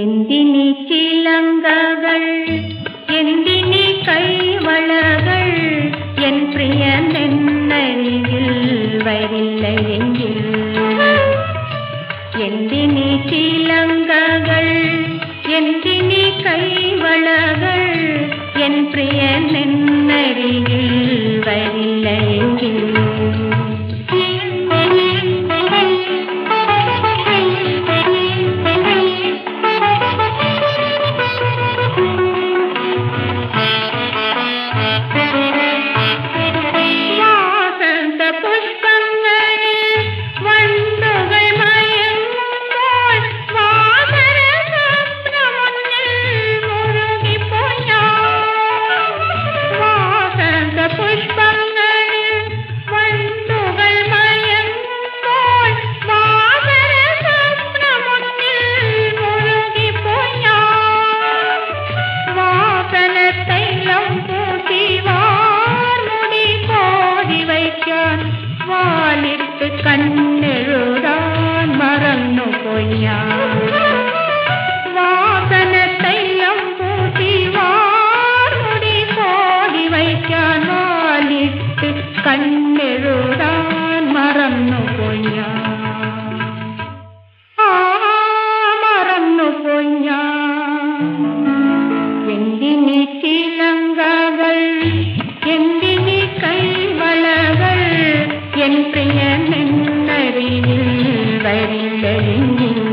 எந்தினி சிலங்ககள் எந்தினி கைவளகள் என் பிரிய தென்னறியில் வரில்லை எங்கில். எந்தினி சிலங்ககள் எந்தினி கைவளகள் என் பிரிய தென்னறியில் கண் വരില്ലയെങ്കിൽ